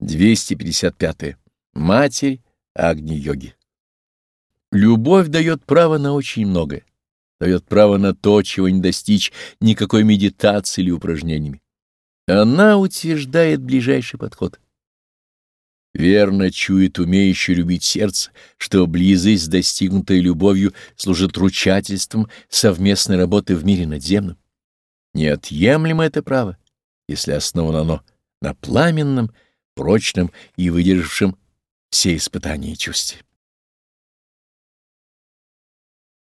255. Матерь Агни-йоги. Любовь дает право на очень многое, дает право на то, чего не достичь никакой медитацией или упражнениями. Она утверждает ближайший подход. Верно чует умеющий любить сердце, что близость, достигнутая любовью, служит ручательством совместной работы в мире надземном. Неотъемлемо это право, если основано оно на пламенном, прочном и выдержавшем все испытания и чувстве.